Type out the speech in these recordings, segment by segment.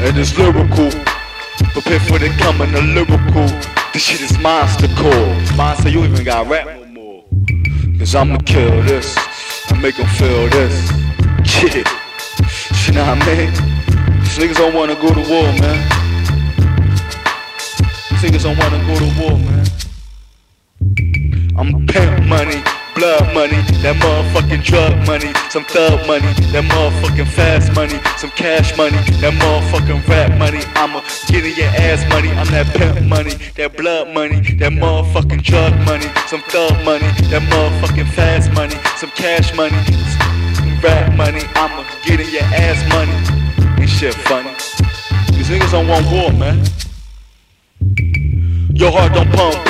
and it's lyrical. Prepare for the coming of lyrical. This shit is monster core. Monster, you even got rap no more. Cause I'ma kill this and make them feel this. Shit. You know what I mean? These niggas don't wanna go to war, man. These niggas don't wanna go to war, man. I'm pimp money, blood money, that motherfucking drug money, some thug money, that motherfucking fast money, some cash money, that motherfucking rap money. I'ma get in your ass money, I'm that pimp money, that blood money, that motherfucking drug money, some thug money, that motherfucking fast money, some cash money, some rap money. I'ma get in your ass money. Ain't shit funny. These niggas don't want war, man. Your heart don't pump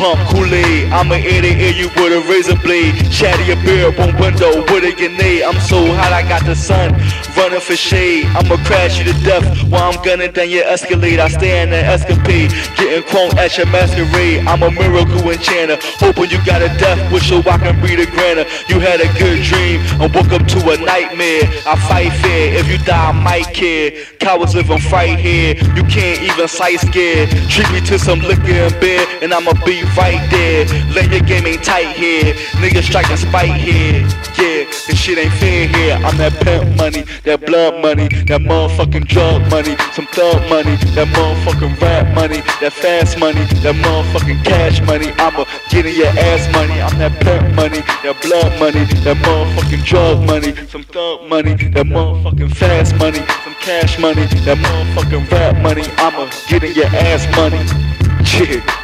pump Kool-Aid. I'ma hit it in you with a razor blade. Shatter your beer on window with a grenade. I'm so hot, I got the sun running for shade. I'ma crash you to death while I'm gunning down your Escalade. I stay in the escapade, getting crunk at your masquerade. I'm a miracle enchanter, hoping you got a death wish so I can breathe a granter. You had a good dream and woke up to a nightmare. I fight fair, if you die, I might care. Cowards live on fright here, you can't even sight scared. Treat me to some liquor and beer, and I'ma be right there. Let your game ain't tight here, niggas striking spite here. Yeah, this shit ain't fair here. I'm that pimp money, that blood money, that motherfucking drug money, some thug money, that motherfucking rap money, that fast money, that motherfucking cash money. I'ma get in your ass money. I'm that pimp money, that blood money, that motherfucking drug money, some thug money, that motherfucking fast money, some cash money, that motherfucking rap money. I'ma get in your ass money. Yeah.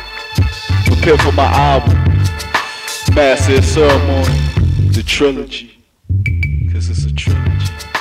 Prepare for my album. Massive ceremony. The trilogy. Cause it's a trilogy.